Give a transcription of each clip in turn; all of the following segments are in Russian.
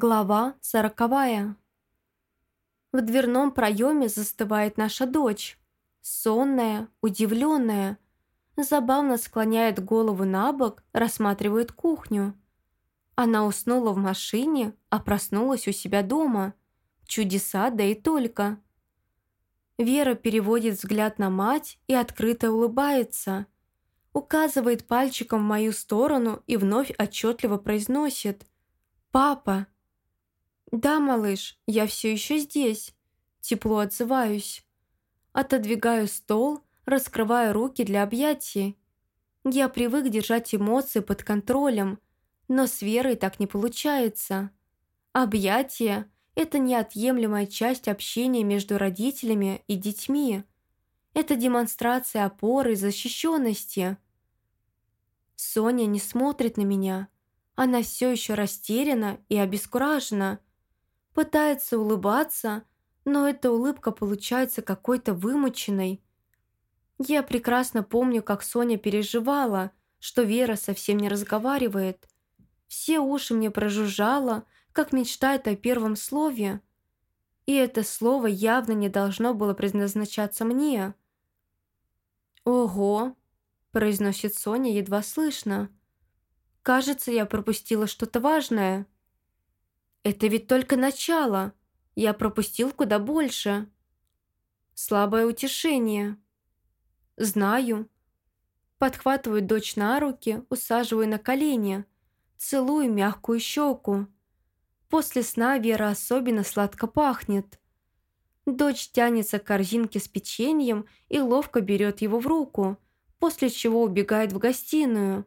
Глава сороковая. В дверном проеме застывает наша дочь. Сонная, удивленная. Забавно склоняет голову на бок, рассматривает кухню. Она уснула в машине, а проснулась у себя дома. Чудеса, да и только. Вера переводит взгляд на мать и открыто улыбается. Указывает пальчиком в мою сторону и вновь отчетливо произносит «Папа». «Да, малыш, я все еще здесь». Тепло отзываюсь. Отодвигаю стол, раскрываю руки для объятий. Я привык держать эмоции под контролем, но с Верой так не получается. Объятия – это неотъемлемая часть общения между родителями и детьми. Это демонстрация опоры и защищенности. Соня не смотрит на меня. Она все еще растеряна и обескуражена – Пытается улыбаться, но эта улыбка получается какой-то вымученной. Я прекрасно помню, как Соня переживала, что Вера совсем не разговаривает. Все уши мне прожужжала, как мечтает о первом слове. И это слово явно не должно было предназначаться мне. «Ого!» – произносит Соня едва слышно. «Кажется, я пропустила что-то важное». Это ведь только начало. Я пропустил куда больше. Слабое утешение. Знаю. Подхватываю дочь на руки, усаживаю на колени, целую мягкую щеку. После сна Вера особенно сладко пахнет. Дочь тянется к корзинке с печеньем и ловко берет его в руку, после чего убегает в гостиную.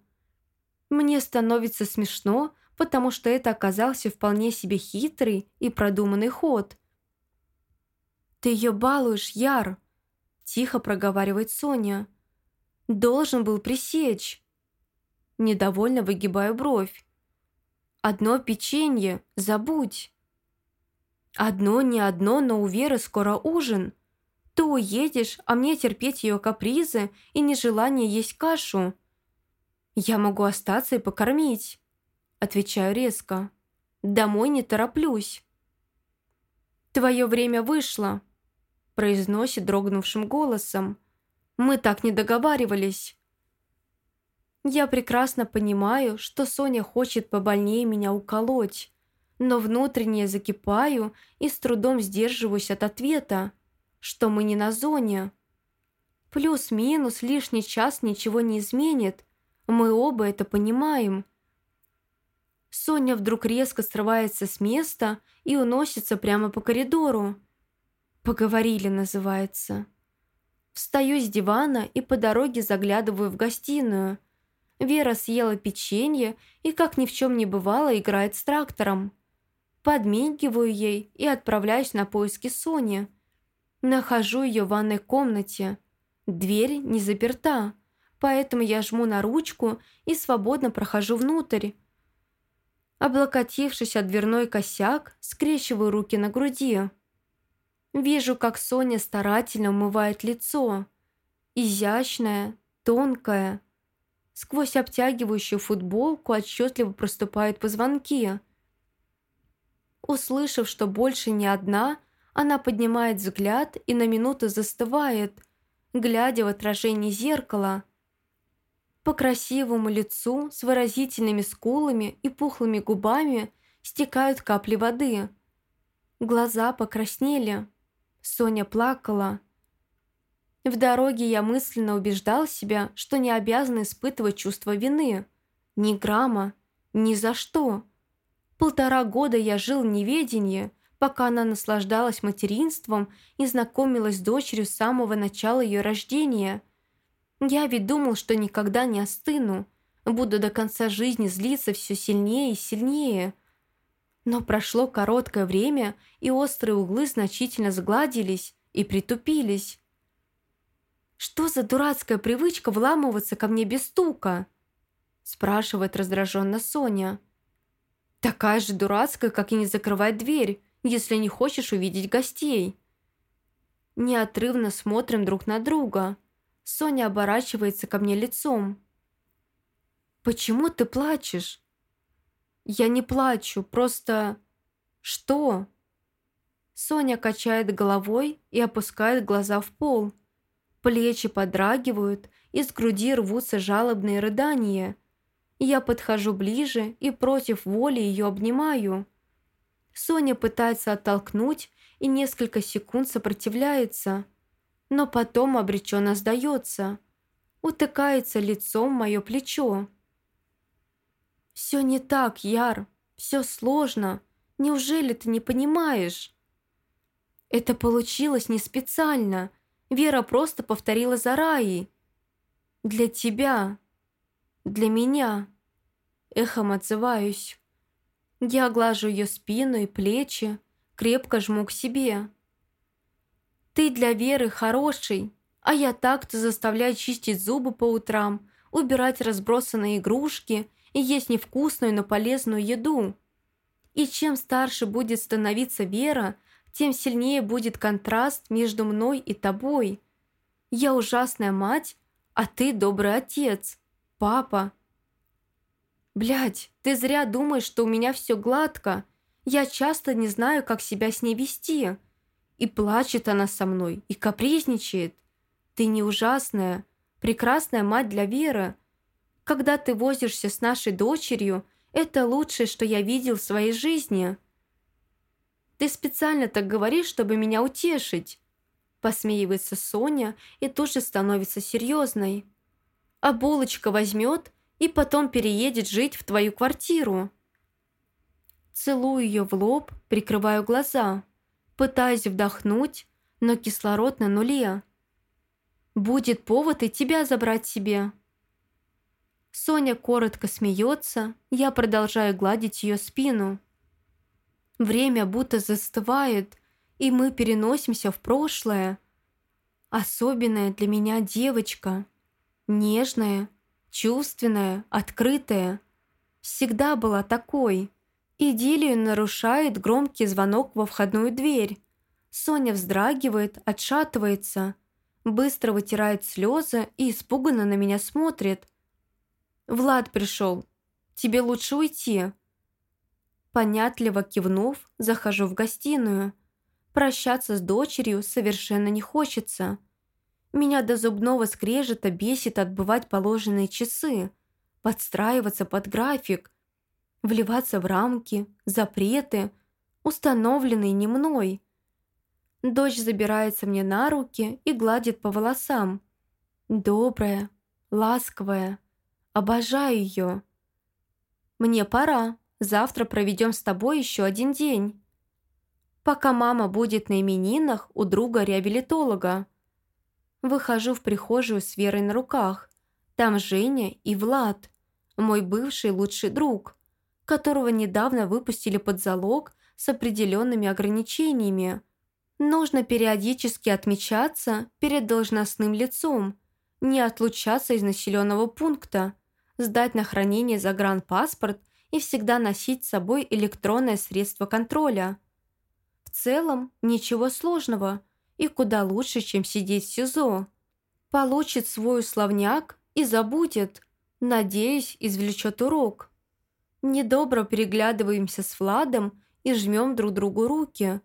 Мне становится смешно, потому что это оказался вполне себе хитрый и продуманный ход. «Ты ее балуешь, Яр!» – тихо проговаривает Соня. «Должен был пресечь!» Недовольно выгибаю бровь. «Одно печенье, забудь!» «Одно, не одно, но у Веры скоро ужин!» Ты уедешь, а мне терпеть ее капризы и нежелание есть кашу. Я могу остаться и покормить. Отвечаю резко. Домой не тороплюсь. «Твое время вышло», – произносит дрогнувшим голосом. «Мы так не договаривались». Я прекрасно понимаю, что Соня хочет побольнее меня уколоть, но внутренне закипаю и с трудом сдерживаюсь от ответа, что мы не на зоне. Плюс-минус лишний час ничего не изменит, мы оба это понимаем – Соня вдруг резко срывается с места и уносится прямо по коридору. «Поговорили» называется. Встаю с дивана и по дороге заглядываю в гостиную. Вера съела печенье и, как ни в чем не бывало, играет с трактором. Подмигиваю ей и отправляюсь на поиски Сони. Нахожу ее в ванной комнате. Дверь не заперта, поэтому я жму на ручку и свободно прохожу внутрь. Облокотившись о дверной косяк, скрещиваю руки на груди. Вижу, как Соня старательно умывает лицо. Изящная, тонкая. Сквозь обтягивающую футболку отчетливо проступают позвонки. Услышав, что больше не одна, она поднимает взгляд и на минуту застывает, глядя в отражение зеркала – по красивому лицу с выразительными скулами и пухлыми губами стекают капли воды. Глаза покраснели. Соня плакала. В дороге я мысленно убеждал себя, что не обязан испытывать чувство вины. Ни грамма, ни за что. Полтора года я жил в неведении, пока она наслаждалась материнством и знакомилась с дочерью с самого начала ее рождения – я ведь думал, что никогда не остыну, буду до конца жизни злиться все сильнее и сильнее. Но прошло короткое время, и острые углы значительно сгладились и притупились. «Что за дурацкая привычка вламываться ко мне без стука?» спрашивает раздраженно Соня. «Такая же дурацкая, как и не закрывать дверь, если не хочешь увидеть гостей». Неотрывно смотрим друг на друга – Соня оборачивается ко мне лицом. «Почему ты плачешь?» «Я не плачу, просто «Что?» Соня качает головой и опускает глаза в пол. Плечи подрагивают, из груди рвутся жалобные рыдания. Я подхожу ближе и против воли ее обнимаю. Соня пытается оттолкнуть и несколько секунд сопротивляется, но потом обреченно сдается, утыкается лицом в мое плечо. «Все не так, Яр, все сложно. Неужели ты не понимаешь?» Это получилось не специально. Вера просто повторила за Раей. «Для тебя. Для меня». Эхом отзываюсь. Я глажу ее спину и плечи, крепко жму к себе. «Ты для Веры хороший, а я так-то заставляю чистить зубы по утрам, убирать разбросанные игрушки и есть невкусную, но полезную еду. И чем старше будет становиться Вера, тем сильнее будет контраст между мной и тобой. Я ужасная мать, а ты добрый отец, папа. Блядь, ты зря думаешь, что у меня все гладко. Я часто не знаю, как себя с ней вести. И плачет она со мной, и капризничает. Ты не ужасная, прекрасная мать для Веры. Когда ты возишься с нашей дочерью, это лучшее, что я видел в своей жизни». Ты специально так говоришь, чтобы меня утешить». Посмеивается Соня и тут же становится серьезной. «А булочка возьмет и потом переедет жить в твою квартиру». Целую ее в лоб, прикрываю глаза. Пытаюсь вдохнуть, но кислород на нуле. «Будет повод и тебя забрать себе». Соня коротко смеется, я продолжаю гладить ее спину. Время будто застывает, и мы переносимся в прошлое. Особенная для меня девочка. Нежная, чувственная, открытая. Всегда была такой. Идиллию нарушает громкий звонок во входную дверь. Соня вздрагивает, отшатывается, быстро вытирает слезы и испуганно на меня смотрит. «Влад пришел. Тебе лучше уйти», Понятливо кивнув, захожу в гостиную. Прощаться с дочерью совершенно не хочется. Меня до зубного скрежета бесит отбывать положенные часы, подстраиваться под график, вливаться в рамки, запреты, установленные не мной. Дочь забирается мне на руки и гладит по волосам. Добрая, ласковая. Обожаю ее. Мне пора. Завтра проведем с тобой еще один день. Пока мама будет на именинах у друга-реабилитолога. Выхожу в прихожую с Верой на руках. Там Женя и Влад, мой бывший лучший друг, которого недавно выпустили под залог с определенными ограничениями. Нужно периодически отмечаться перед должностным лицом, не отлучаться из населенного пункта, сдать на хранение загранпаспорт и всегда носить с собой электронное средство контроля. В целом, ничего сложного и куда лучше, чем сидеть в СИЗО. Получит свой условняк и забудет, надеюсь, извлечет урок. Недобро переглядываемся с Владом и жмем друг другу руки.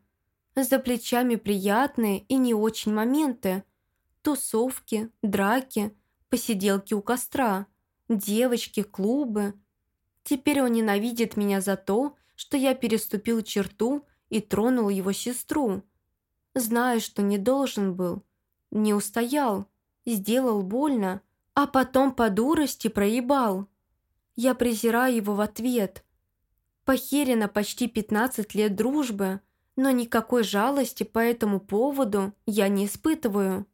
За плечами приятные и не очень моменты. Тусовки, драки, посиделки у костра, девочки, клубы – Теперь он ненавидит меня за то, что я переступил черту и тронул его сестру. Знаю, что не должен был, не устоял, сделал больно, а потом по дурости проебал. Я презираю его в ответ. Похерено почти 15 лет дружбы, но никакой жалости по этому поводу я не испытываю.